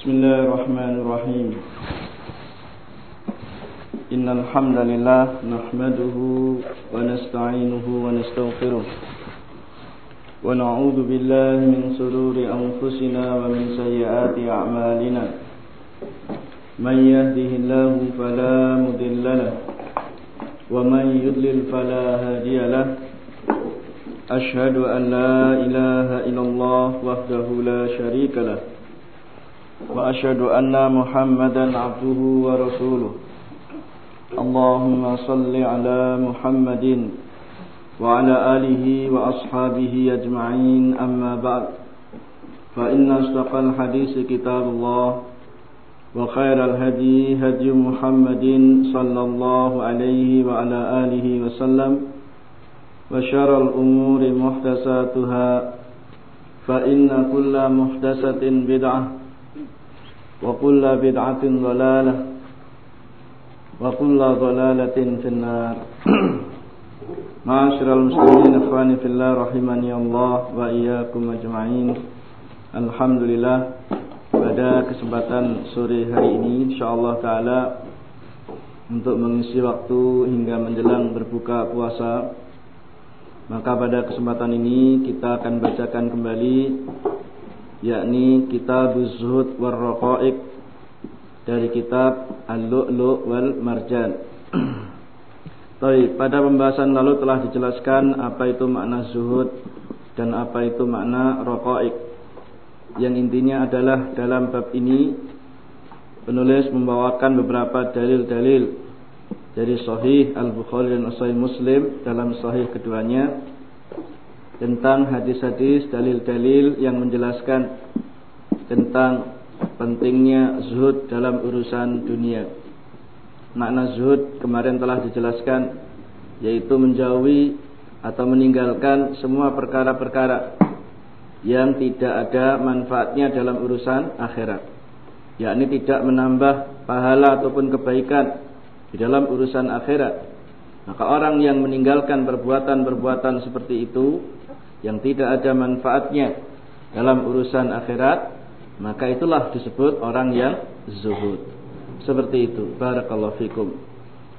بسم الله الرحمن الرحيم. إن الحمد لله نحمده ونستعينه ونستغفره ونعوذ بالله من سرور أنفسنا ومن سيئات أعمالنا. من يهده الله فلا مضل له ومن يضلل فلا هادي له. أشهد أن لا إله إلا الله وحده لا شريك له. وأشهد أن محمدا عبده ورسوله. اللهم صل على محمد وعلى آله وأصحابه أجمعين. أما بعد فإن أصدق الحديث كتاب الله وخير الهدي هدي محمد صلى الله عليه وعلى آله وسلم وشر الأمور محدثاتها فإن كل محدثة بدعة وكل بدعة ضلالة وكل ضلالة في النار معاشر المسلمين إخواني في الله رحمني الله وإياكم أجمعين الحمد لله pada kesempatan sore hari ini insyaallah taala untuk mengisi waktu hingga menjelang berbuka puasa maka pada kesempatan ini kita akan bacakan kembali yakni kitab Zuhud war dari kitab Al-Lu'lu' wal Marjan. Baik, pada pembahasan lalu telah dijelaskan apa itu makna zuhud dan apa itu makna raqaiq. Yang intinya adalah dalam bab ini penulis membawakan beberapa dalil-dalil dari Sahih Al-Bukhari dan Sahih Muslim dalam Sahih keduanya tentang hadis-hadis dalil-dalil yang menjelaskan tentang pentingnya zuhud dalam urusan dunia. Makna zuhud kemarin telah dijelaskan yaitu menjauhi atau meninggalkan semua perkara-perkara yang tidak ada manfaatnya dalam urusan akhirat. Yakni tidak menambah pahala ataupun kebaikan di dalam urusan akhirat. Maka orang yang meninggalkan perbuatan-perbuatan seperti itu yang tidak ada manfaatnya dalam urusan akhirat, maka itulah disebut orang yang zuhud. Seperti itu. Barakallahu fikum.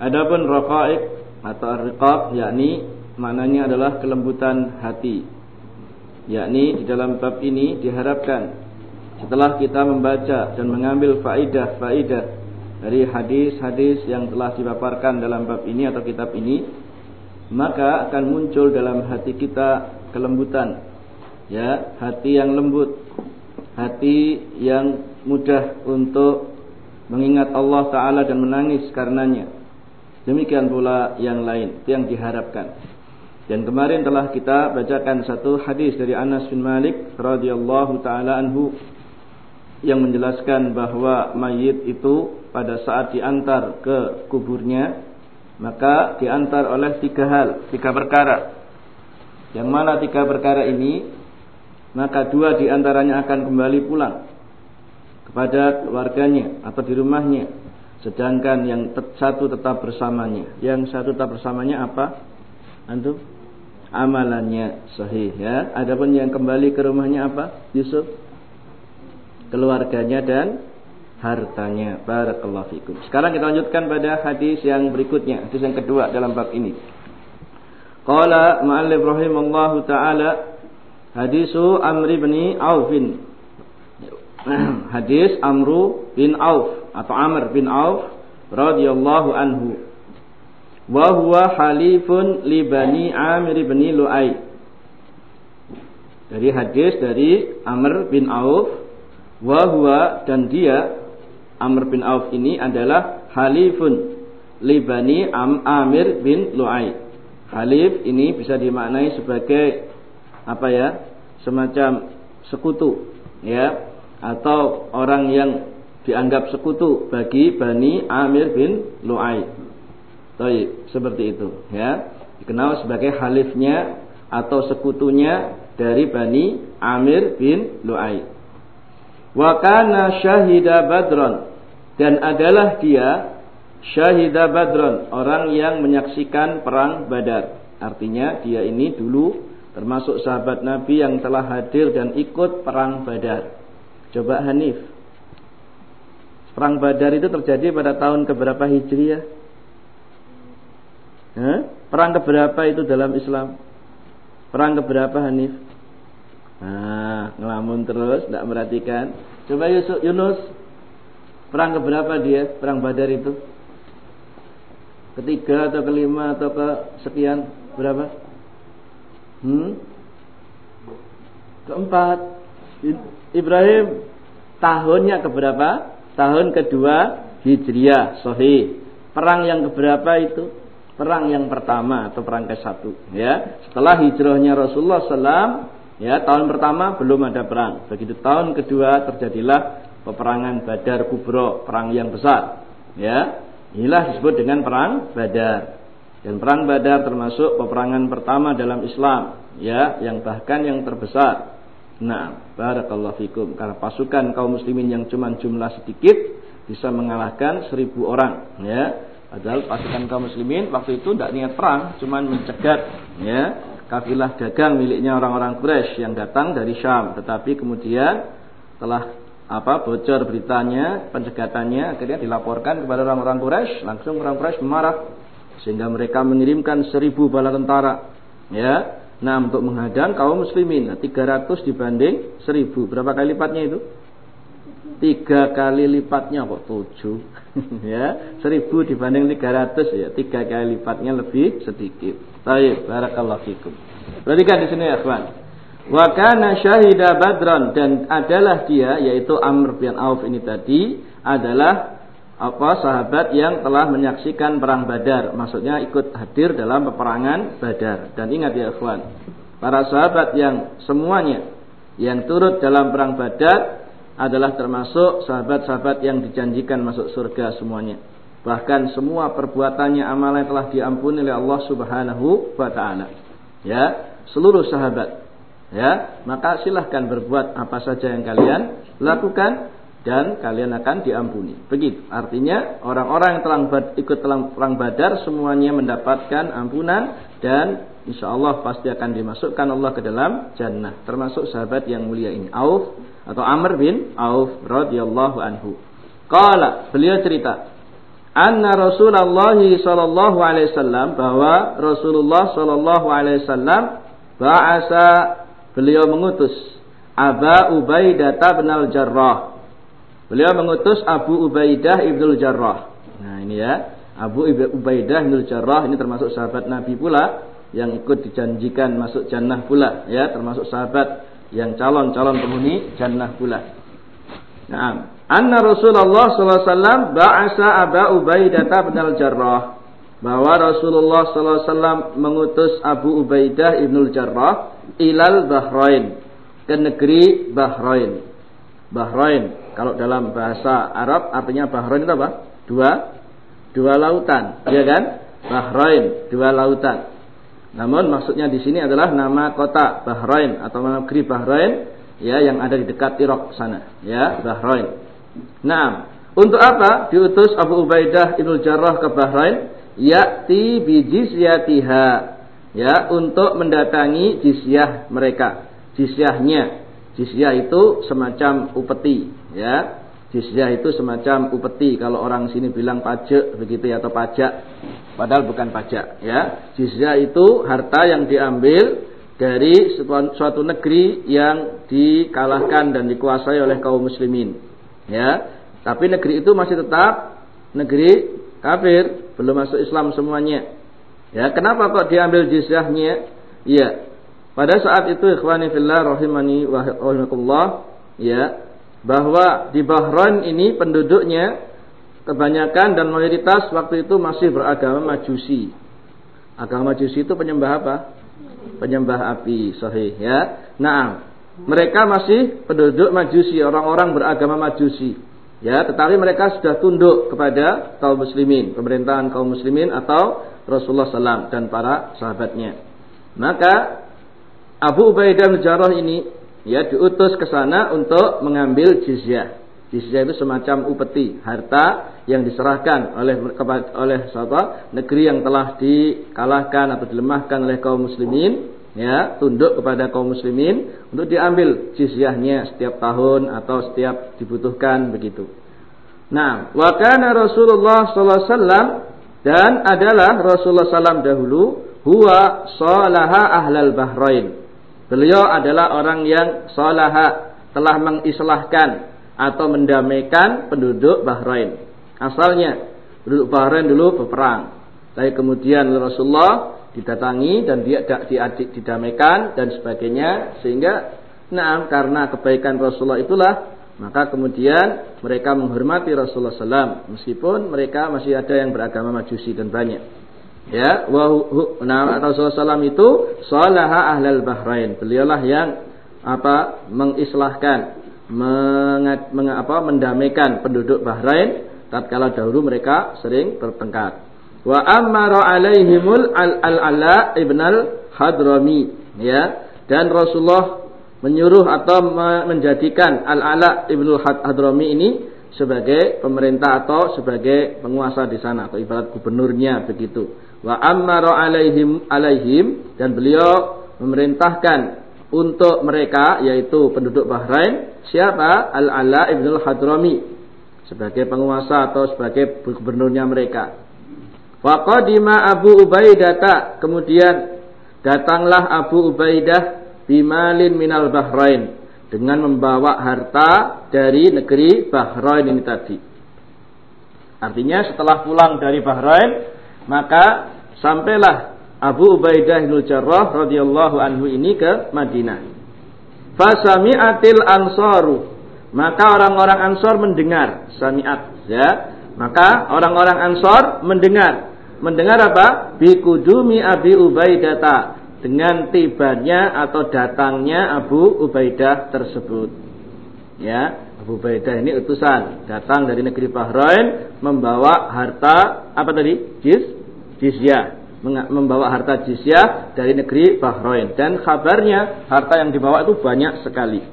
Adapun raqaiq atau ar-riqab yakni maknanya adalah kelembutan hati. Yakni di dalam bab ini diharapkan setelah kita membaca dan mengambil faidah-faidah dari hadis-hadis yang telah dipaparkan dalam bab ini atau kitab ini maka akan muncul dalam hati kita kelembutan. Ya hati yang lembut. Hati yang mudah untuk mengingat Allah taala dan menangis karenanya. Demikian pula yang lain itu yang diharapkan. Dan kemarin telah kita bacakan satu hadis dari Anas bin Malik radhiyallahu taala anhu yang menjelaskan bahwa mayit itu pada saat diantar ke kuburnya maka diantar oleh tiga hal, tiga perkara. Yang mana tiga perkara ini maka dua di antaranya akan kembali pulang kepada keluarganya atau di rumahnya sedangkan yang satu tetap bersamanya. Yang satu tetap bersamanya apa? Antum? Amalannya sahih ya. Adapun yang kembali ke rumahnya apa? Yusuf? keluarganya dan hartanya. Barakallahu fikum. Sekarang kita lanjutkan pada hadis yang berikutnya, hadis yang kedua dalam bab ini. Qala ma'allif rahimallahu taala hadisu Amri bin Aufin. Hadis Amru bin Auf atau Amr bin Auf radhiyallahu anhu. Wa huwa halifun li Bani Amir bin Lu'ai. Dari hadis dari Amr bin Auf Wahwa dan dia Amr bin Auf ini adalah halifun libani Am Amir bin Lu'ai. Halif ini bisa dimaknai sebagai apa ya? Semacam sekutu, ya, atau orang yang dianggap sekutu bagi Bani Amir bin Lu'ai. Baik, seperti itu, ya. Dikenal sebagai halifnya atau sekutunya dari Bani Amir bin Lu'ai. Wa kana syahida badron. Dan adalah dia syahida badron. Orang yang menyaksikan perang badar. Artinya dia ini dulu termasuk sahabat Nabi yang telah hadir dan ikut perang badar. Coba Hanif. Perang Badar itu terjadi pada tahun keberapa Hijriah? Hah? Perang keberapa itu dalam Islam? Perang keberapa Hanif? Nah, ngelamun terus, tidak merhatikan. Coba Yusuf, Yunus, perang keberapa dia? Perang Badar itu? Ketiga atau kelima atau ke sekian? Berapa? Hmm? Keempat. Ibrahim tahunnya keberapa? Tahun kedua Hijriah, Sahih. Perang yang keberapa itu? Perang yang pertama atau perang ke satu. Ya, setelah hijrahnya Rasulullah SAW Ya, tahun pertama belum ada perang. Begitu tahun kedua terjadilah peperangan Badar Kubro, perang yang besar. Ya, inilah disebut dengan perang Badar. Dan perang Badar termasuk peperangan pertama dalam Islam, ya, yang bahkan yang terbesar. Nah, barakallahu fikum. Karena pasukan kaum muslimin yang cuma jumlah sedikit bisa mengalahkan seribu orang, ya. Padahal pasukan kaum muslimin waktu itu tidak niat perang, cuma mencegat, ya, kafilah dagang miliknya orang-orang Quraisy yang datang dari Syam. Tetapi kemudian telah apa bocor beritanya, pencegatannya akhirnya dilaporkan kepada orang-orang Quraisy, langsung orang Quraisy marah sehingga mereka mengirimkan seribu bala tentara ya. Nah untuk menghadang kaum muslimin nah, 300 dibanding seribu. Berapa kali lipatnya itu? Tiga kali lipatnya kok tujuh? Ya seribu dibanding 300 ya. Tiga kali lipatnya lebih sedikit. Baik, barakallahu fikum. Perhatikan di sini ya, kawan. Wa kana syahida badran dan adalah dia yaitu Amr bin Auf ini tadi adalah apa sahabat yang telah menyaksikan perang Badar, maksudnya ikut hadir dalam peperangan Badar. Dan ingat ya, kawan, para sahabat yang semuanya yang turut dalam perang Badar adalah termasuk sahabat-sahabat yang dijanjikan masuk surga semuanya. Bahkan semua perbuatannya amalan telah diampuni oleh Allah Subhanahu wa taala. Ya, seluruh sahabat. Ya, maka silahkan berbuat apa saja yang kalian lakukan dan kalian akan diampuni. Begitu. Artinya orang-orang yang telah ikut dalam perang Badar semuanya mendapatkan ampunan dan insya Allah pasti akan dimasukkan Allah ke dalam jannah. Termasuk sahabat yang mulia ini. Auf atau Amr bin Auf radhiyallahu anhu. Qala, beliau cerita, anna Rasulullah sallallahu alaihi wasallam bahwa Rasulullah sallallahu alaihi wasallam ba'asa beliau mengutus Aba Ubaidah bin al-Jarrah. Beliau mengutus Abu Ubaidah ibn al-Jarrah. Nah, ini ya. Abu Ubaidah ibn al-Jarrah ini termasuk sahabat Nabi pula yang ikut dijanjikan masuk jannah pula, ya, termasuk sahabat yang calon-calon penghuni jannah pula. Nah, anna Rasulullah SAW ba'asa Aba Ubaidah bin al-Jarrah bahwa Rasulullah SAW mengutus Abu Ubaidah ibn al-Jarrah ilal Bahrain ke negeri Bahrain. Bahrain kalau dalam bahasa Arab artinya Bahrain itu apa? Dua dua lautan, ya kan? Bahrain dua lautan. Namun maksudnya di sini adalah nama kota Bahrain atau nama negeri Bahrain ya yang ada di dekat Irak sana, ya Bahrain. Nah, untuk apa diutus Abu Ubaidah Ibnu Jarrah ke Bahrain? Ya'ti bijizyatiha. Ya, untuk mendatangi jizyah mereka. Jizyahnya. Jizyah itu semacam upeti, ya. Jizyah itu semacam upeti kalau orang sini bilang pajak begitu ya atau pajak. Padahal bukan pajak, ya. Jizyah itu harta yang diambil dari suatu negeri yang dikalahkan dan dikuasai oleh kaum muslimin Ya, tapi negeri itu masih tetap negeri kafir, belum masuk Islam semuanya. Ya, kenapa kok diambil jizyahnya? Iya. Pada saat itu ikhwani fillah rahimani wa rahimakumullah, ya, bahwa di Bahrain ini penduduknya kebanyakan dan mayoritas waktu itu masih beragama Majusi. Agama Majusi itu penyembah apa? Penyembah api, sahih ya. Nah, mereka masih penduduk majusi, orang-orang beragama majusi. Ya, tetapi mereka sudah tunduk kepada kaum muslimin, pemerintahan kaum muslimin atau Rasulullah SAW dan para sahabatnya. Maka Abu Ubaidah bin Jarrah ini ya diutus ke sana untuk mengambil jizyah. Jizyah itu semacam upeti, harta yang diserahkan oleh oleh siapa? negeri yang telah dikalahkan atau dilemahkan oleh kaum muslimin ya tunduk kepada kaum muslimin untuk diambil jizyahnya setiap tahun atau setiap dibutuhkan begitu. Nah, wa kana Rasulullah sallallahu alaihi wasallam dan adalah Rasulullah SAW dahulu huwa salaha ahlal bahrain. Beliau adalah orang yang salaha telah mengislahkan atau mendamaikan penduduk Bahrain. Asalnya penduduk Bahrain dulu berperang. Tapi kemudian Rasulullah didatangi dan dia diadik didamaikan dan sebagainya sehingga nah karena kebaikan Rasulullah itulah maka kemudian mereka menghormati Rasulullah SAW meskipun mereka masih ada yang beragama majusi dan banyak ya wahu, nah Rasulullah SAW itu salaha ahlal bahrain beliaulah yang apa mengislahkan mengat, meng, apa, mendamaikan penduduk Bahrain tatkala dahulu mereka sering bertengkar Wa amara alaihimul al-ala ibn al-hadrami. Ya. Dan Rasulullah menyuruh atau menjadikan al-ala ibn al-hadrami ini sebagai pemerintah atau sebagai penguasa di sana atau ibarat gubernurnya begitu. Wa amara alaihim alaihim dan beliau memerintahkan untuk mereka yaitu penduduk Bahrain siapa Al-Ala ibn al-Hadrami sebagai penguasa atau sebagai gubernurnya mereka. Faqadima Abu Ubaidah kemudian datanglah Abu Ubaidah bimalin minal Bahrain dengan membawa harta dari negeri Bahrain ini tadi. Artinya setelah pulang dari Bahrain maka sampailah Abu Ubaidah bin Jarrah radhiyallahu anhu ini ke Madinah. Fasami'atil ansaru maka orang-orang Ansor mendengar sami'at ya maka orang-orang Ansor mendengar mendengar apa? Bikudumi Abi Ubaidata dengan tibanya atau datangnya Abu Ubaidah tersebut. Ya, Abu Ubaidah ini utusan datang dari negeri Bahrain membawa harta apa tadi? Jiz, jizyah membawa harta jizyah dari negeri Bahrain dan kabarnya harta yang dibawa itu banyak sekali.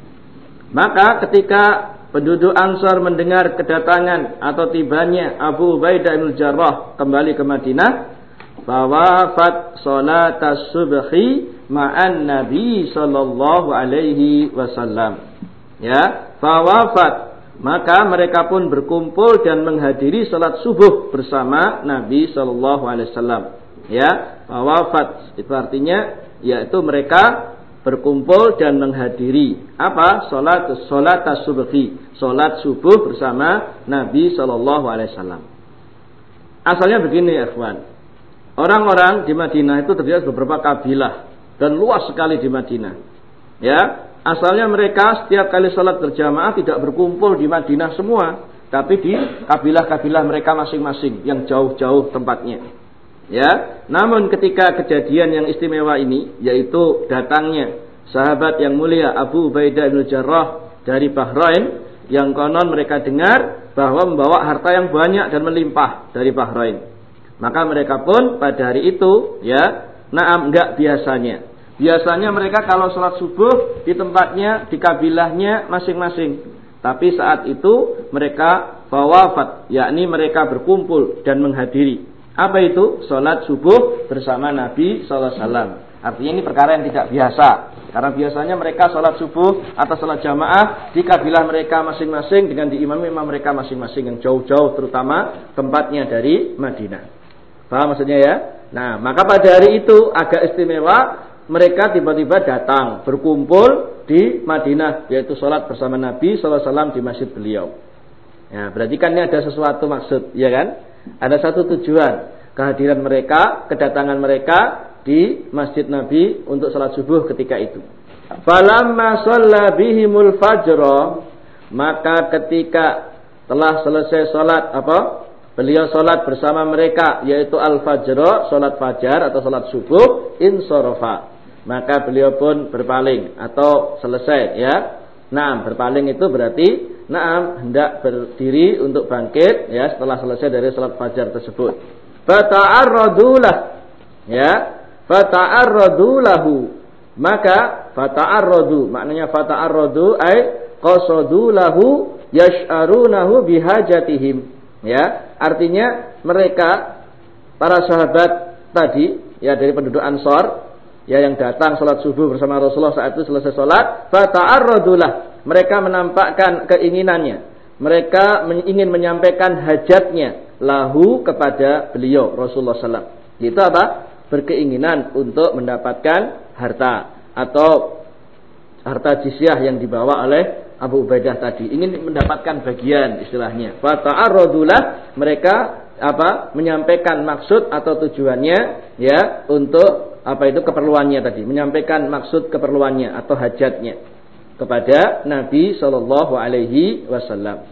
Maka ketika penduduk Ansar mendengar kedatangan atau tibanya Abu Ubaidah bin Jarrah kembali ke Madinah, fawafat salat subhi ma'an Nabi sallallahu alaihi wasallam. Ya, fawafat. Maka mereka pun berkumpul dan menghadiri salat subuh bersama Nabi sallallahu alaihi wasallam. Ya, fawafat. Itu artinya yaitu mereka berkumpul dan menghadiri. Apa? Salat salat subhi. Salat subuh bersama Nabi Shallallahu Alaihi Wasallam. Asalnya begini ya kawan orang-orang di Madinah itu terdiri beberapa kabilah dan luas sekali di Madinah ya asalnya mereka setiap kali salat berjamaah tidak berkumpul di Madinah semua tapi di kabilah-kabilah mereka masing-masing yang jauh-jauh tempatnya Ya, namun ketika kejadian yang istimewa ini yaitu datangnya sahabat yang mulia Abu Ubaidah bin Jarrah dari Bahrain yang konon mereka dengar bahwa membawa harta yang banyak dan melimpah dari Bahrain. Maka mereka pun pada hari itu ya, naam enggak biasanya. Biasanya mereka kalau sholat subuh di tempatnya, di kabilahnya masing-masing. Tapi saat itu mereka bawafat, yakni mereka berkumpul dan menghadiri apa itu? Sholat subuh bersama Nabi SAW. Artinya ini perkara yang tidak biasa. Karena biasanya mereka sholat subuh atau sholat jamaah di kabilah mereka masing-masing dengan diimami imam mereka masing-masing yang jauh-jauh terutama tempatnya dari Madinah. Paham maksudnya ya? Nah, maka pada hari itu agak istimewa mereka tiba-tiba datang berkumpul di Madinah yaitu sholat bersama Nabi SAW di masjid beliau. Ya, berarti kan ini ada sesuatu maksud, ya kan? Ada satu tujuan kehadiran mereka, kedatangan mereka di Masjid Nabi untuk salat subuh ketika itu. Falamma shalla bihimul maka ketika telah selesai salat apa? Beliau salat bersama mereka yaitu al-fajr, salat fajar atau salat subuh insorofa. Maka beliau pun berpaling atau selesai ya. Nah, berpaling itu berarti Naam hendak berdiri untuk bangkit ya setelah selesai dari salat fajar tersebut. Fata'arradulah ya, fata'arradulahu. Maka fata'arradu maknanya fata'arradu ay qasadu lahu yash'arunahu bihajatihim. Ya, artinya mereka para sahabat tadi ya dari penduduk Ansor ya yang datang salat subuh bersama Rasulullah saat itu selesai salat fata'arradulah mereka menampakkan keinginannya mereka ingin menyampaikan hajatnya lahu kepada beliau Rasulullah SAW. Itu apa? Berkeinginan untuk mendapatkan harta atau harta jizyah yang dibawa oleh Abu Ubaidah tadi ingin mendapatkan bagian istilahnya. Fata'arradulah mereka apa menyampaikan maksud atau tujuannya ya untuk apa itu keperluannya tadi menyampaikan maksud keperluannya atau hajatnya kepada Nabi Shallallahu Alaihi Wasallam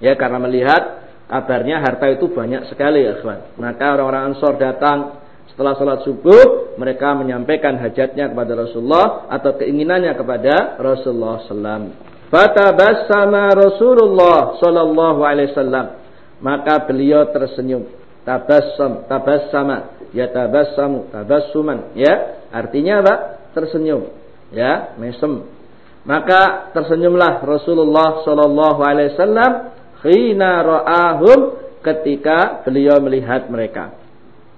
ya karena melihat kabarnya harta itu banyak sekali ya kawan maka orang-orang Ansor datang setelah sholat subuh mereka menyampaikan hajatnya kepada Rasulullah atau keinginannya kepada Rasulullah Sallam. Fatabassama Rasulullah Sallallahu Alaihi Wasallam maka beliau tersenyum. Tabassam, tabassama, ya tabassamu, tabassuman, ya. Artinya apa? Tersenyum. Ya, mesem. Maka tersenyumlah Rasulullah sallallahu alaihi wasallam khina ra'ahum ketika beliau melihat mereka.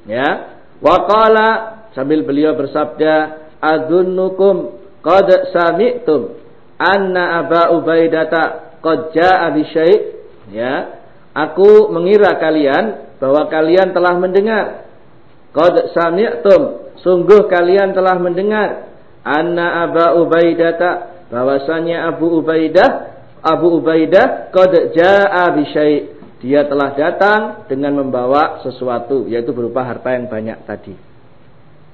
Ya. Waqala sambil beliau bersabda, "Adunnukum qad sami'tum anna Aba Ubaidata qad ja'a bi Ya, Aku mengira kalian bahwa kalian telah mendengar. Qad sami'tum, sungguh kalian telah mendengar anna Aba Ubaidata bahwasanya Abu Ubaidah Abu Ubaidah qad jaa bi Dia telah datang dengan membawa sesuatu yaitu berupa harta yang banyak tadi.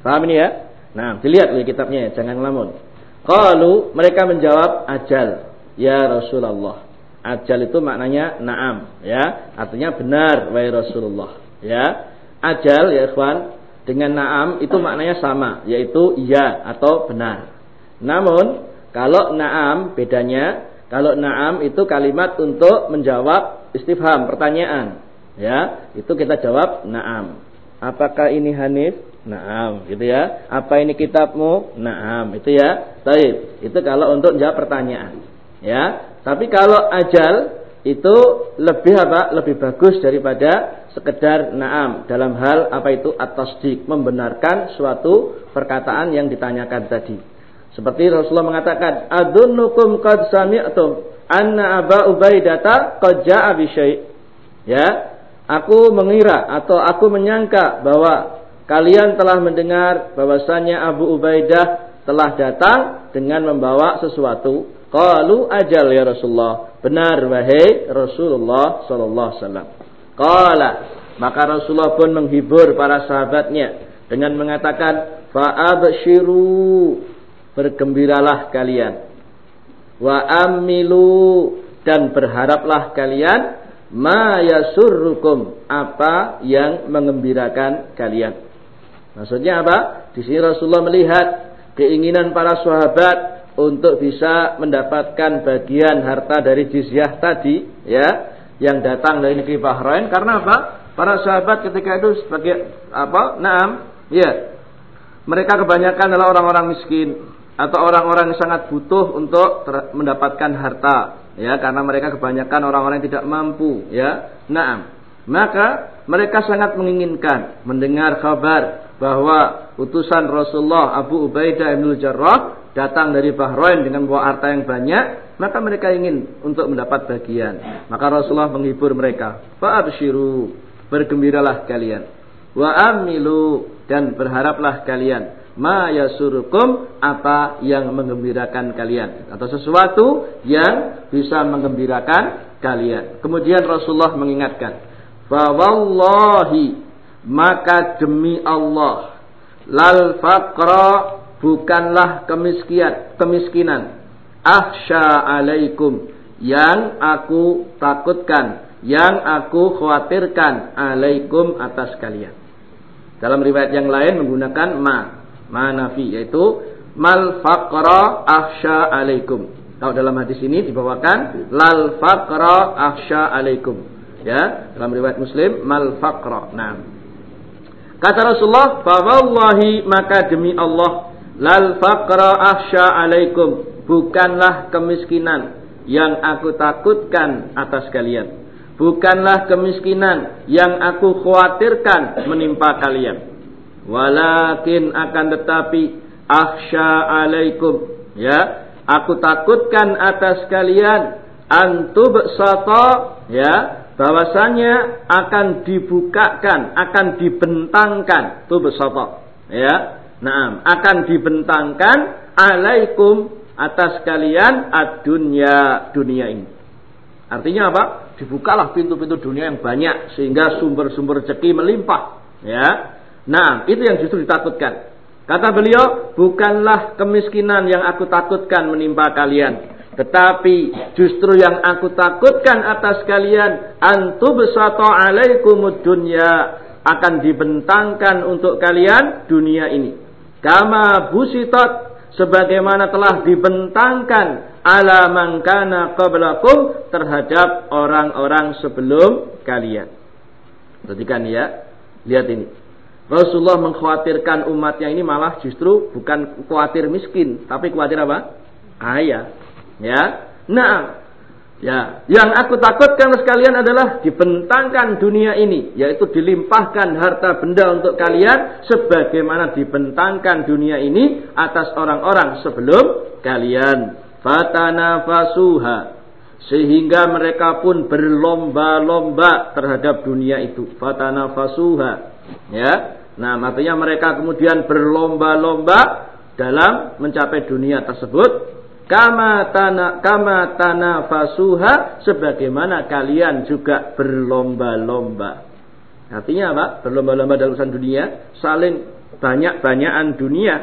Paham ini ya? Nah, dilihat oleh kitabnya ya, jangan lamun. Qalu mereka menjawab ajal ya Rasulullah. Ajal itu maknanya naam, ya. Artinya benar wahai Rasulullah, ya. Ajal ya ikhwan dengan naam itu maknanya sama, yaitu iya atau benar. Namun kalau naam bedanya, kalau naam itu kalimat untuk menjawab istifham, pertanyaan. Ya, itu kita jawab naam. Apakah ini Hanif? Naam, gitu ya. Apa ini kitabmu? Naam, itu ya. Baik, itu kalau untuk menjawab pertanyaan. Ya, tapi kalau ajal itu lebih apa? Lebih bagus daripada sekedar naam dalam hal apa itu at-tasdiq, membenarkan suatu perkataan yang ditanyakan tadi. Seperti Rasulullah mengatakan, "Adunnukum qad sami'tum anna Aba Ubaidata qad ja'a Ya, aku mengira atau aku menyangka bahwa kalian telah mendengar bahwasanya Abu Ubaidah telah datang dengan membawa sesuatu Qalu ajal ya Rasulullah. Benar wahai Rasulullah sallallahu alaihi wasallam. Qala maka Rasulullah pun menghibur para sahabatnya dengan mengatakan fa'abshiru bergembiralah kalian wa amilu dan berharaplah kalian ma yasurrukum apa yang mengembirakan kalian. Maksudnya apa? Di sini Rasulullah melihat keinginan para sahabat untuk bisa mendapatkan bagian harta dari jizyah tadi ya yang datang dari negeri Bahrain karena apa? Para sahabat ketika itu sebagai apa? Naam, ya. Mereka kebanyakan adalah orang-orang miskin atau orang-orang yang sangat butuh untuk mendapatkan harta ya karena mereka kebanyakan orang-orang yang tidak mampu ya. Naam. Maka mereka sangat menginginkan mendengar kabar bahwa utusan Rasulullah Abu Ubaidah bin Jarrah datang dari Bahrain dengan bawa harta yang banyak, maka mereka ingin untuk mendapat bagian. Maka Rasulullah menghibur mereka. Fa'abshiru, bergembiralah kalian. Wa amilu dan berharaplah kalian. Ma yasurukum apa yang mengembirakan kalian atau sesuatu yang bisa mengembirakan kalian. Kemudian Rasulullah mengingatkan, "Fa wallahi maka demi Allah lal faqra bukanlah kemiskinan, kemiskinan. Ahsya alaikum yang aku takutkan, yang aku khawatirkan alaikum atas kalian. Dalam riwayat yang lain menggunakan ma, ma nafi yaitu mal faqra ahsya alaikum. Kalau dalam hadis ini dibawakan lal faqra ahsya alaikum. Ya, dalam riwayat Muslim mal faqra. Nah. Kata Rasulullah, "Fawallahi maka demi Allah Lal faqra ahsya alaikum. Bukanlah kemiskinan yang aku takutkan atas kalian. Bukanlah kemiskinan yang aku khawatirkan menimpa kalian. Walakin akan tetapi ahsya alaikum. Ya, aku takutkan atas kalian antubsata ya bahwasanya akan dibukakan, akan dibentangkan tubsata ya. Nah, akan dibentangkan alaikum atas kalian ad-dunya dunia ini. Artinya apa? Dibukalah pintu-pintu dunia yang banyak sehingga sumber-sumber rezeki melimpah, ya. Nah, itu yang justru ditakutkan. Kata beliau, bukanlah kemiskinan yang aku takutkan menimpa kalian, tetapi justru yang aku takutkan atas kalian antubsata alaikumud dunya akan dibentangkan untuk kalian dunia ini. Kama busitat sebagaimana telah dibentangkan ala mangkana qablakum terhadap orang-orang sebelum kalian. Perhatikan ya. Lihat ini. Rasulullah mengkhawatirkan umatnya ini malah justru bukan khawatir miskin, tapi khawatir apa? Kaya. Ya. Nah, ya, yang aku takutkan sekalian adalah dibentangkan dunia ini, yaitu dilimpahkan harta benda untuk kalian sebagaimana dibentangkan dunia ini atas orang-orang sebelum kalian. Fatana fasuha sehingga mereka pun berlomba-lomba terhadap dunia itu. Fatana fasuha. Ya. Nah, artinya mereka kemudian berlomba-lomba dalam mencapai dunia tersebut kama tana kama tana fasuha sebagaimana kalian juga berlomba-lomba. Artinya apa? Berlomba-lomba dalam urusan dunia, saling banyak-banyakan dunia,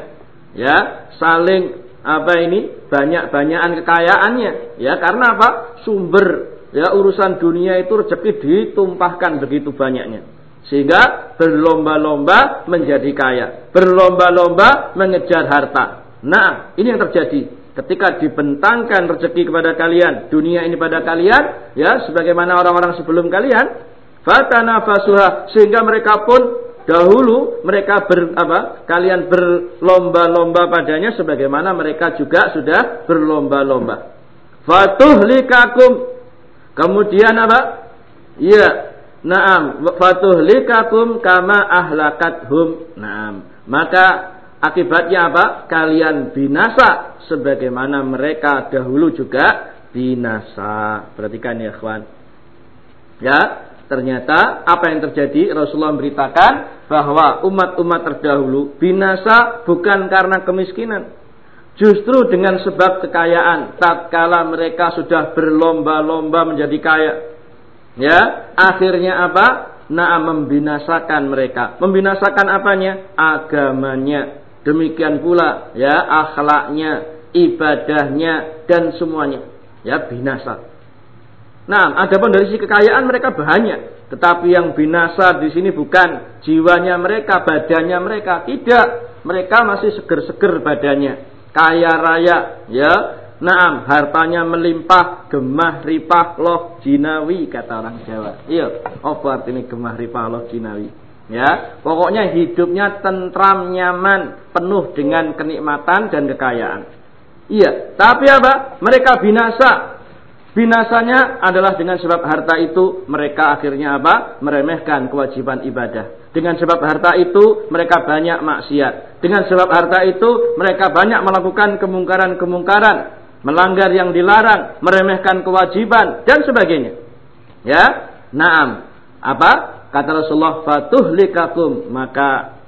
ya, saling apa ini? Banyak-banyakan kekayaannya, ya, karena apa? Sumber ya urusan dunia itu rezeki ditumpahkan begitu banyaknya. Sehingga berlomba-lomba menjadi kaya, berlomba-lomba mengejar harta. Nah, ini yang terjadi ketika dibentangkan rezeki kepada kalian, dunia ini pada kalian, ya, sebagaimana orang-orang sebelum kalian, fatana fasuha sehingga mereka pun dahulu mereka ber apa? Kalian berlomba-lomba padanya sebagaimana mereka juga sudah berlomba-lomba. Fatuhlikakum. Kemudian apa? Iya. Naam, fatuhlikakum kama ahlakathum. Naam. Maka Akibatnya apa? Kalian binasa sebagaimana mereka dahulu juga binasa. Perhatikan ya, kawan. Ya, ternyata apa yang terjadi? Rasulullah memberitakan bahwa umat-umat terdahulu binasa bukan karena kemiskinan. Justru dengan sebab kekayaan. Tatkala mereka sudah berlomba-lomba menjadi kaya. Ya, akhirnya apa? Nah, membinasakan mereka. Membinasakan apanya? Agamanya Demikian pula ya akhlaknya, ibadahnya dan semuanya ya binasa. Nah, adapun dari sisi kekayaan mereka banyak, tetapi yang binasa di sini bukan jiwanya mereka, badannya mereka, tidak. Mereka masih seger-seger badannya, kaya raya, ya. Naam, hartanya melimpah, gemah ripah loh jinawi kata orang Jawa. Iya, apa artinya gemah ripah loh jinawi? Ya, pokoknya hidupnya tentram, nyaman, penuh dengan kenikmatan dan kekayaan. Iya, tapi apa? Mereka binasa. Binasanya adalah dengan sebab harta itu mereka akhirnya apa? Meremehkan kewajiban ibadah. Dengan sebab harta itu mereka banyak maksiat. Dengan sebab harta itu mereka banyak melakukan kemungkaran-kemungkaran, melanggar yang dilarang, meremehkan kewajiban dan sebagainya. Ya, naam. Apa? Kata Rasulullah, fatuhlikakum maka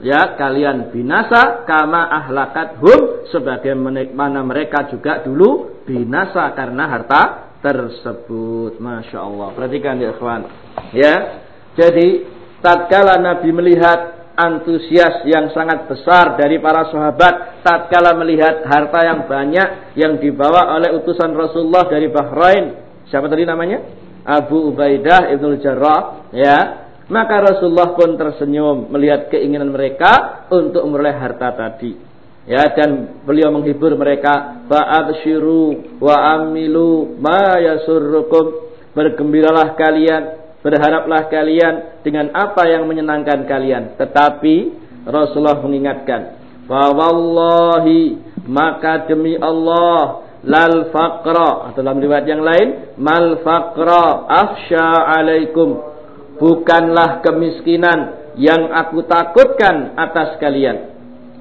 ya kalian binasa kama ahlakat hum sebagaimana mereka juga dulu binasa karena harta tersebut. Masya Allah. Perhatikan ya ikhwan. Ya. Jadi tatkala Nabi melihat antusias yang sangat besar dari para sahabat tatkala melihat harta yang banyak yang dibawa oleh utusan Rasulullah dari Bahrain. Siapa tadi namanya? Abu Ubaidah Ibnu Jarrah ya. Maka Rasulullah pun tersenyum melihat keinginan mereka untuk memperoleh harta tadi. Ya dan beliau menghibur mereka fa'abshiru wa amilu ma yasurrukum. Bergembiralah kalian berharaplah kalian dengan apa yang menyenangkan kalian. Tetapi Rasulullah mengingatkan fa wallahi maka demi Allah lal faqra. Atau dalam riwayat yang lain mal faqra afsha alaikum. Bukanlah kemiskinan yang aku takutkan atas kalian.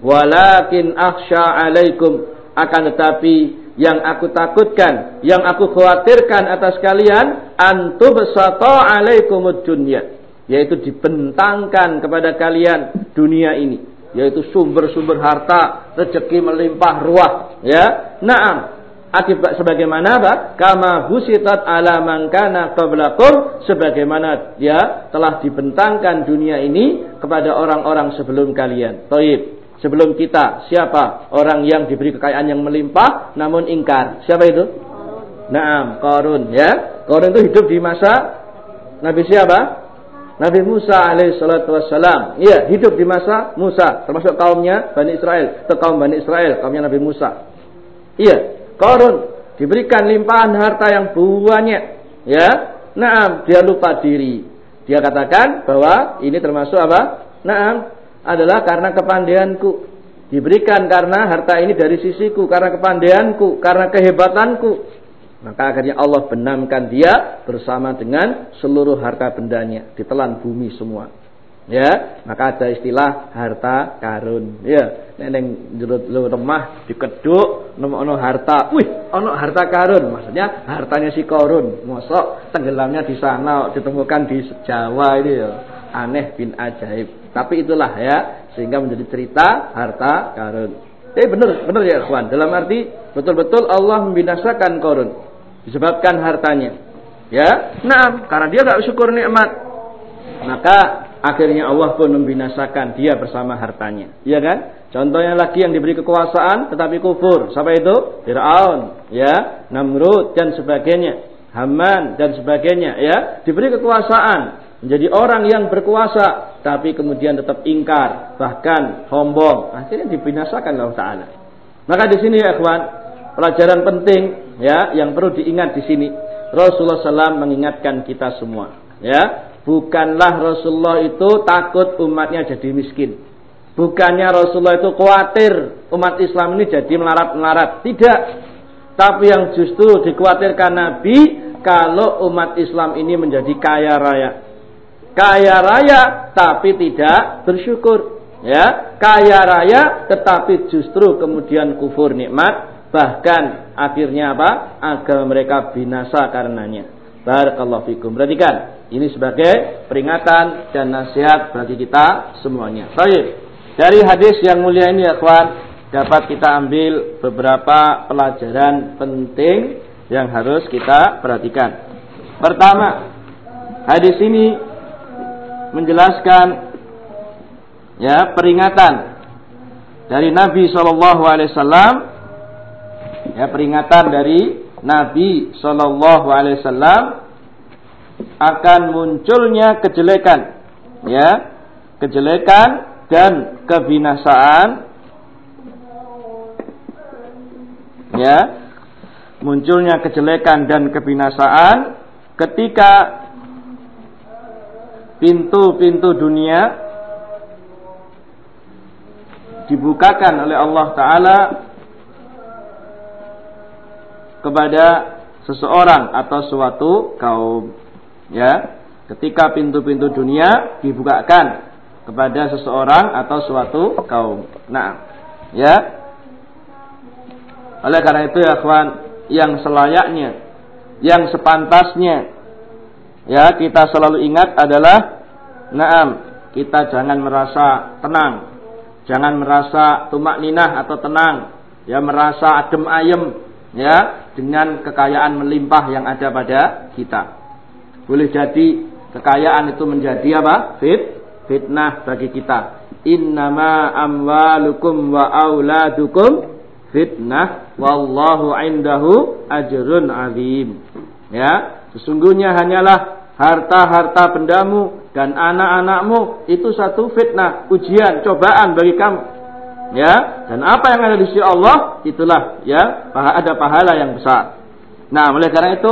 Walakin akhsha alaikum. Akan tetapi yang aku takutkan, yang aku khawatirkan atas kalian antubsata alaikumud dunya, yaitu dibentangkan kepada kalian dunia ini, yaitu sumber-sumber harta, rezeki melimpah ruah, ya. Naam, akibat sebagaimana apa? Kama husitat ala man kana qablakum sebagaimana ya telah dibentangkan dunia ini kepada orang-orang sebelum kalian. Taib. Sebelum kita, siapa orang yang diberi kekayaan yang melimpah namun ingkar? Siapa itu? Naam, Qarun ya. Qarun itu hidup di masa Nabi siapa? Nabi Musa alaihissalatu wassalam. Iya, hidup di masa Musa, termasuk kaumnya Bani Israel, atau kaum Bani Israel, kaumnya Nabi Musa. Iya, Korun diberikan limpahan harta yang banyak, ya. Naam, dia lupa diri. Dia katakan bahwa ini termasuk apa? Naam, adalah karena kepandaianku. Diberikan karena harta ini dari sisiku, karena kepandaianku, karena kehebatanku. Maka akhirnya Allah benamkan dia bersama dengan seluruh harta bendanya. Ditelan bumi semua ya maka ada istilah harta karun. Ya neneng jerut lemah dikeduk nemu harta. Wih ono harta karun. Maksudnya hartanya si korun. Mosok tenggelamnya di sana ditemukan di Jawa ini ya. Aneh bin ajaib. Tapi itulah ya sehingga menjadi cerita harta karun. Eh benar benar ya kawan dalam arti betul-betul Allah membinasakan korun. Disebabkan hartanya. Ya? Nah karena dia gak syukur nikmat. Maka akhirnya Allah pun membinasakan dia bersama hartanya. Iya kan? Contohnya lagi yang diberi kekuasaan tetapi kufur. Siapa itu? Fir'aun, ya, Namrud dan sebagainya. Haman dan sebagainya, ya. Diberi kekuasaan, menjadi orang yang berkuasa tapi kemudian tetap ingkar, bahkan sombong. Akhirnya dibinasakan Allah taala. Maka di sini ya, kawan, pelajaran penting ya yang perlu diingat di sini. Rasulullah SAW mengingatkan kita semua, ya Bukanlah Rasulullah itu takut umatnya jadi miskin. Bukannya Rasulullah itu khawatir umat Islam ini jadi melarat-melarat. Tidak. Tapi yang justru dikhawatirkan Nabi kalau umat Islam ini menjadi kaya raya. Kaya raya tapi tidak bersyukur. Ya, kaya raya tetapi justru kemudian kufur nikmat bahkan akhirnya apa? Agama mereka binasa karenanya. Barakallahu fikum. Perhatikan. Ini sebagai peringatan dan nasihat bagi kita semuanya. Baik. Dari hadis yang mulia ini ya kawan, dapat kita ambil beberapa pelajaran penting yang harus kita perhatikan. Pertama, hadis ini menjelaskan ya peringatan dari Nabi Shallallahu Alaihi Wasallam ya peringatan dari Nabi Shallallahu Alaihi Wasallam akan munculnya kejelekan ya. Kejelekan dan kebinasaan ya. Munculnya kejelekan dan kebinasaan ketika pintu-pintu dunia dibukakan oleh Allah taala kepada seseorang atau suatu kaum ya ketika pintu-pintu dunia dibukakan kepada seseorang atau suatu kaum. Nah, ya. Oleh karena itu ya kawan, yang selayaknya, yang sepantasnya ya kita selalu ingat adalah naam, kita jangan merasa tenang. Jangan merasa tumak ninah atau tenang, ya merasa adem ayem ya dengan kekayaan melimpah yang ada pada kita. Boleh jadi kekayaan itu menjadi apa? Fit, fitnah bagi kita. Innama amwalukum wa auladukum fitnah wallahu indahu ajrun azim. Ya, sesungguhnya hanyalah harta-harta bendamu dan anak-anakmu itu satu fitnah, ujian, cobaan bagi kamu. Ya, dan apa yang ada di sisi Allah itulah ya, ada pahala yang besar. Nah, oleh karena itu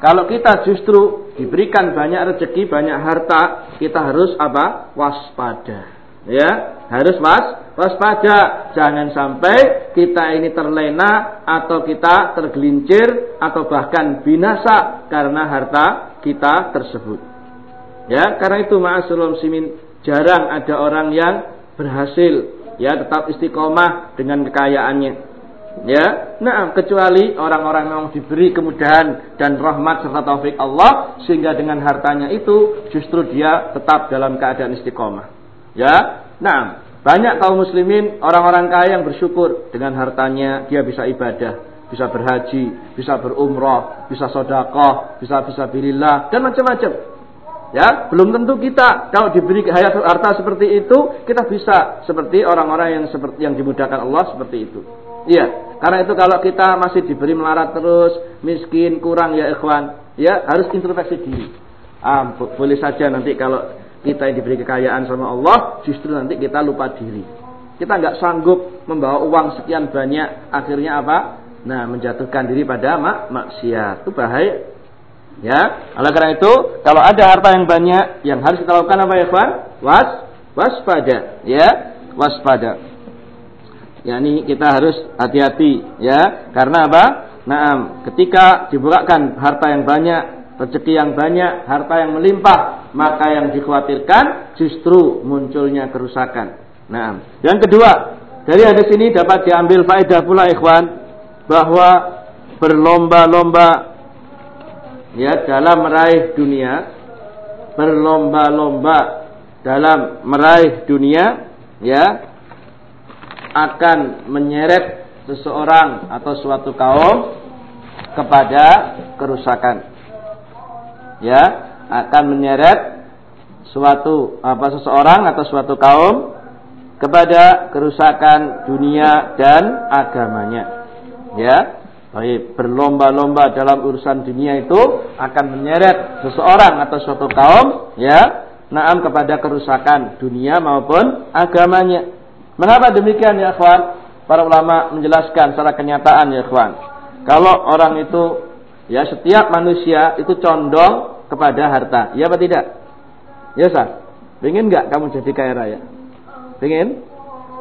kalau kita justru diberikan banyak rezeki, banyak harta, kita harus apa? Waspada. Ya, harus was, waspada. Jangan sampai kita ini terlena atau kita tergelincir atau bahkan binasa karena harta kita tersebut. Ya, karena itu ma'asyiral muslimin jarang ada orang yang berhasil ya tetap istiqomah dengan kekayaannya. Ya, nah kecuali orang-orang yang diberi kemudahan dan rahmat serta taufik Allah sehingga dengan hartanya itu justru dia tetap dalam keadaan istiqomah. Ya, nah banyak kaum muslimin orang-orang kaya yang bersyukur dengan hartanya dia bisa ibadah, bisa berhaji, bisa berumrah, bisa sodakoh, bisa bisa bilillah dan macam-macam. Ya, belum tentu kita kalau diberi harta seperti itu kita bisa seperti orang-orang yang seperti yang dimudahkan Allah seperti itu. Iya, karena itu kalau kita masih diberi melarat terus, miskin, kurang ya ikhwan, ya harus introspeksi diri. Ah, boleh saja nanti kalau kita yang diberi kekayaan sama Allah, justru nanti kita lupa diri. Kita nggak sanggup membawa uang sekian banyak, akhirnya apa? Nah, menjatuhkan diri pada mak maksiat. Itu bahaya. Ya, oleh karena itu kalau ada harta yang banyak yang harus kita lakukan apa ya, Pak? Was waspada, ya, waspada. Yani kita harus hati-hati, ya, karena apa? Nah, ketika dibukakan harta yang banyak, rezeki yang banyak, harta yang melimpah, maka yang dikhawatirkan justru munculnya kerusakan. Nah, yang kedua, dari hadis ini dapat diambil faedah pula ikhwan bahwa berlomba-lomba ya dalam meraih dunia berlomba-lomba dalam meraih dunia ya akan menyeret seseorang atau suatu kaum kepada kerusakan. Ya akan menyeret suatu apa seseorang atau suatu kaum kepada kerusakan dunia dan agamanya. Ya Baik, berlomba-lomba dalam urusan dunia itu akan menyeret seseorang atau suatu kaum ya, naam kepada kerusakan dunia maupun agamanya. Mengapa demikian ya ikhwan? Para ulama menjelaskan secara kenyataan ya ikhwan. Kalau orang itu ya setiap manusia itu condong kepada harta. Ya apa tidak? Ya sah. Pengen nggak kamu jadi kaya raya? Pengen?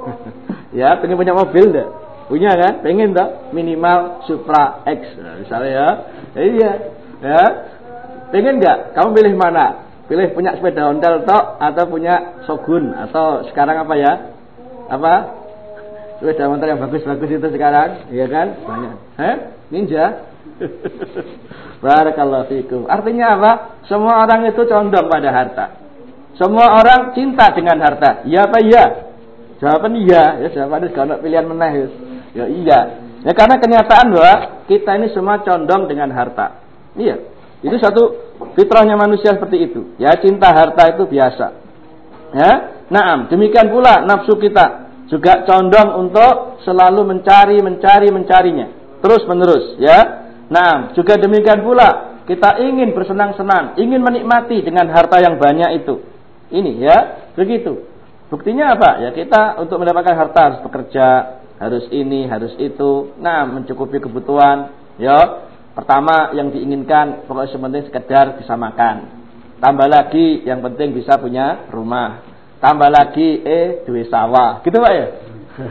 ya, pengen punya mobil enggak? Punya kan? Pengen tak? Minimal Supra X nah, misalnya ya. ya. Iya. Ya. Pengen nggak? Kamu pilih mana? Pilih punya sepeda ontel tok atau punya Shogun atau sekarang apa ya? Apa? Sepeda motor yang bagus-bagus itu sekarang, iya kan? Banyak. Eh? Ninja. Barakallahu fikum. Artinya apa? Semua orang itu condong pada harta. Semua orang cinta dengan harta. Iya apa iya? Jawaban iya. Ya jawabannya kalau pilihan meneh. Ya iya. Ya karena kenyataan bahwa kita ini semua condong dengan harta. Iya. Itu satu fitrahnya manusia seperti itu. Ya cinta harta itu biasa. Ya. Naam, demikian pula nafsu kita juga condong untuk selalu mencari, mencari, mencarinya. Terus menerus, ya. Naam, juga demikian pula kita ingin bersenang-senang, ingin menikmati dengan harta yang banyak itu. Ini ya, begitu. Buktinya apa? Ya kita untuk mendapatkan harta harus bekerja, harus ini, harus itu. Nah, mencukupi kebutuhan. Ya, pertama yang diinginkan pokoknya sepenting sekedar bisa makan. Tambah lagi yang penting bisa punya rumah. Tambah lagi eh duit sawah. Gitu Pak ya?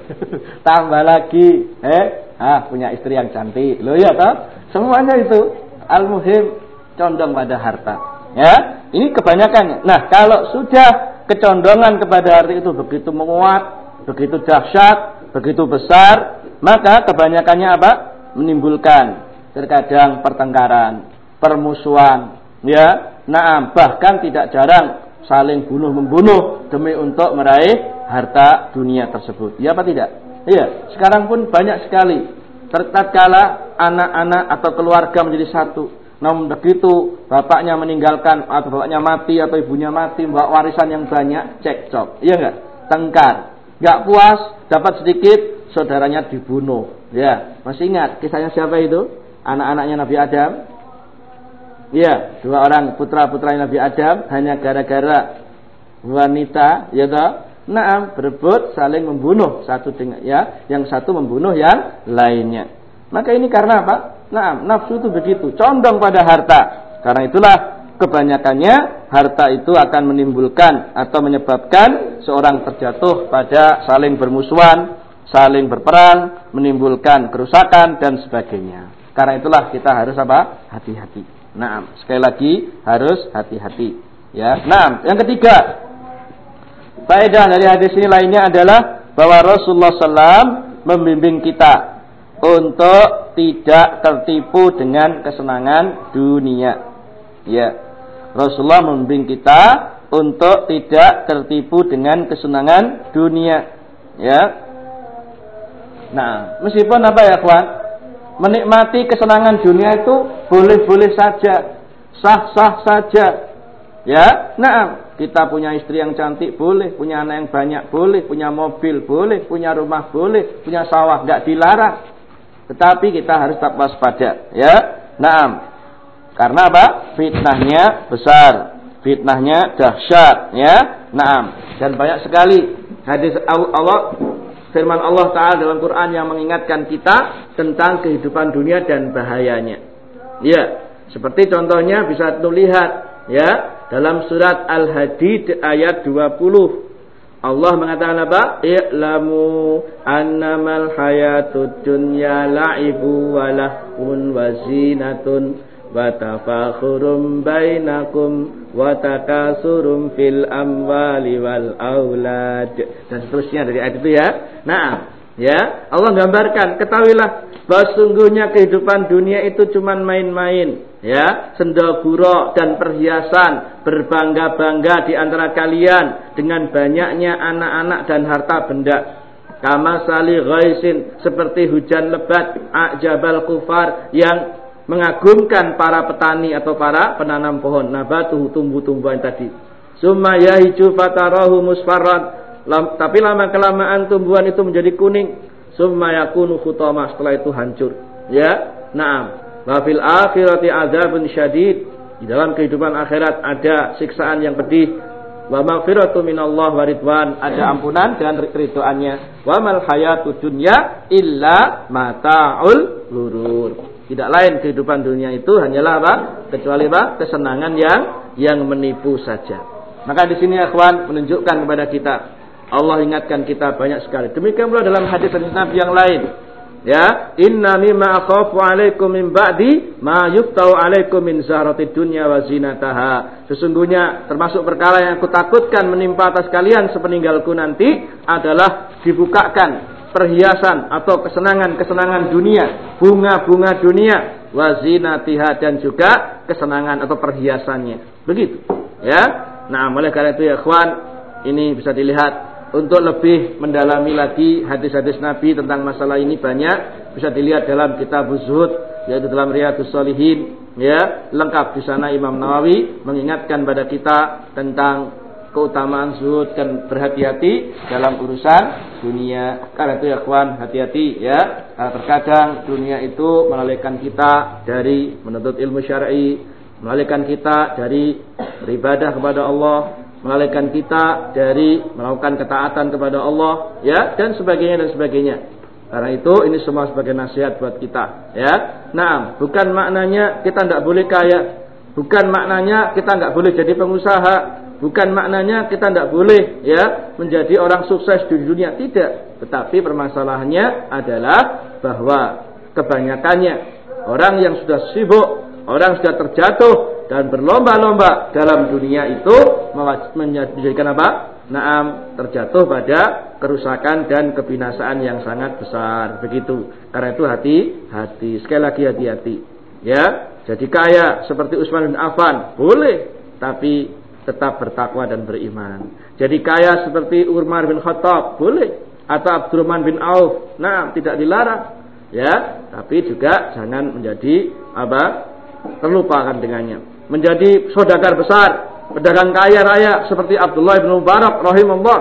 Tambah lagi eh ah punya istri yang cantik. Loh ya toh? Semuanya itu al-muhim condong pada harta. Ya, ini kebanyakannya. Nah, kalau sudah kecondongan kepada harta itu begitu menguat, begitu dahsyat, begitu besar, maka kebanyakannya apa? Menimbulkan terkadang pertengkaran, permusuhan, ya. Nah, bahkan tidak jarang saling bunuh membunuh demi untuk meraih harta dunia tersebut. Ya apa tidak? Iya, sekarang pun banyak sekali tatkala anak-anak atau keluarga menjadi satu. Namun begitu bapaknya meninggalkan atau bapaknya mati atau ibunya mati membawa warisan yang banyak, cekcok. Iya enggak? Tengkar. Enggak puas, dapat sedikit, saudaranya dibunuh. Ya, masih ingat kisahnya siapa itu? Anak-anaknya Nabi Adam. Ya, dua orang putra-putra Nabi Adam hanya gara-gara wanita, ya toh? Naam, berebut saling membunuh satu dengan ya, yang satu membunuh yang lainnya. Maka ini karena apa? Naam, nafsu itu begitu, condong pada harta. Karena itulah kebanyakannya harta itu akan menimbulkan atau menyebabkan seorang terjatuh pada saling bermusuhan, saling berperang, menimbulkan kerusakan dan sebagainya. Karena itulah kita harus apa? Hati-hati. Nah, sekali lagi harus hati-hati. Ya. Nah, yang ketiga, faedah dari hadis ini lainnya adalah bahwa Rasulullah SAW membimbing kita untuk tidak tertipu dengan kesenangan dunia. Ya. Rasulullah membimbing kita untuk tidak tertipu dengan kesenangan dunia. Ya. Nah, meskipun apa ya, kawan? Menikmati kesenangan dunia itu boleh-boleh saja, sah-sah saja. Ya, nah, kita punya istri yang cantik boleh, punya anak yang banyak boleh, punya mobil boleh, punya rumah boleh, punya sawah nggak dilarang. Tetapi kita harus tetap waspada, ya. Naam. Karena apa? Fitnahnya besar, fitnahnya dahsyat, ya. Naam. Dan banyak sekali hadis Allah firman Allah taala dalam Quran yang mengingatkan kita tentang kehidupan dunia dan bahayanya. Ya, seperti contohnya bisa lihat ya dalam surat Al-Hadid ayat 20 Allah mengatakan apa? I'lamu annamal hayatud dunya la'ibu wa lahun wa zinatun wa tafakhurum bainakum wa takasurum fil amwali wal aulad dan seterusnya dari ayat itu ya. Nah, ya, Allah gambarkan, ketahuilah bahwa sungguhnya kehidupan dunia itu cuma main-main ya. Sendagura dan perhiasan berbangga-bangga di antara kalian dengan banyaknya anak-anak dan harta benda. Kama sali ghaisin seperti hujan lebat ajabal kufar yang mengagumkan para petani atau para penanam pohon nabatuhu tumbuh-tumbuhan tadi summa yahiju fatarahu musfarran tapi lama kelamaan tumbuhan itu menjadi kuning summa yakunu khutama setelah itu hancur ya na'am Wa fil akhirati adzabun syadid. Di dalam kehidupan akhirat ada siksaan yang pedih. Wa maghfiratu minallah wa ridwan. Ada ampunan dan ridhoannya. Wa mal hayatu dunya illa mata'ul lurur. Tidak lain kehidupan dunia itu hanyalah apa? Kecuali apa? Kesenangan yang yang menipu saja. Maka di sini akhwan menunjukkan kepada kita Allah ingatkan kita banyak sekali. Demikian pula dalam hadis-hadis Nabi yang lain Ya, inna mimma akhafu alaikum min ba'di ma yuftau alaikum min zaharatid dunya wa zinataha. Sesungguhnya termasuk perkara yang aku takutkan menimpa atas kalian sepeninggalku nanti adalah dibukakan perhiasan atau kesenangan-kesenangan dunia, bunga-bunga dunia, wa zinatiha dan juga kesenangan atau perhiasannya. Begitu. Ya. Nah, oleh karena itu ya kawan, ini bisa dilihat untuk lebih mendalami lagi hadis-hadis Nabi tentang masalah ini banyak bisa dilihat dalam kitab Zuhud yaitu dalam Riyadhus Shalihin ya lengkap di sana Imam Nawawi mengingatkan pada kita tentang keutamaan zuhud dan berhati-hati dalam urusan dunia. Karena itu ya kawan, hati-hati ya. Terkadang dunia itu melalaikan kita dari menuntut ilmu syar'i, melalaikan kita dari beribadah kepada Allah, melalaikan kita dari melakukan ketaatan kepada Allah ya dan sebagainya dan sebagainya. Karena itu ini semua sebagai nasihat buat kita ya. Nah, bukan maknanya kita tidak boleh kaya, bukan maknanya kita tidak boleh jadi pengusaha, bukan maknanya kita tidak boleh ya menjadi orang sukses di dunia tidak. Tetapi permasalahannya adalah bahwa kebanyakannya orang yang sudah sibuk, orang sudah terjatuh dan berlomba-lomba dalam dunia itu menjadikan apa? Naam terjatuh pada kerusakan dan kebinasaan yang sangat besar. Begitu. Karena itu hati-hati. Sekali lagi hati-hati. Ya, jadi kaya seperti Utsman bin Affan boleh, tapi tetap bertakwa dan beriman. Jadi kaya seperti Umar bin Khattab boleh, atau Abdurrahman bin Auf. Nah, tidak dilarang. Ya, tapi juga jangan menjadi apa? terlupakan dengannya menjadi saudagar besar, pedagang kaya raya seperti Abdullah bin Mubarak rahimahullah,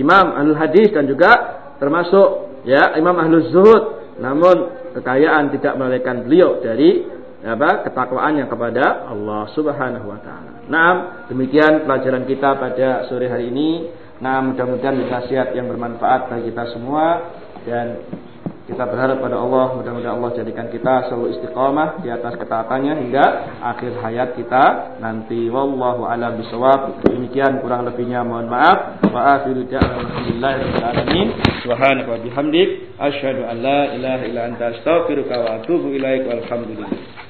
imam ahlul hadis dan juga termasuk ya imam ahlul zuhud. Namun kekayaan tidak melarikan beliau dari apa ketakwaannya kepada Allah Subhanahu wa taala. Nah, demikian pelajaran kita pada sore hari ini. Nah, mudah-mudahan nasihat yang bermanfaat bagi kita semua dan kita berharap pada Allah, mudah-mudahan Allah jadikan kita selalu istiqamah di atas ketaatannya hingga akhir hayat kita nanti. Wallahu a'lam bishawab. Demikian kurang lebihnya mohon maaf. Wa akhiru da'wana alamin. Subhanaka wa bihamdik asyhadu an la ilaha illa anta astaghfiruka wa atubu ilaik. Walhamdulillah.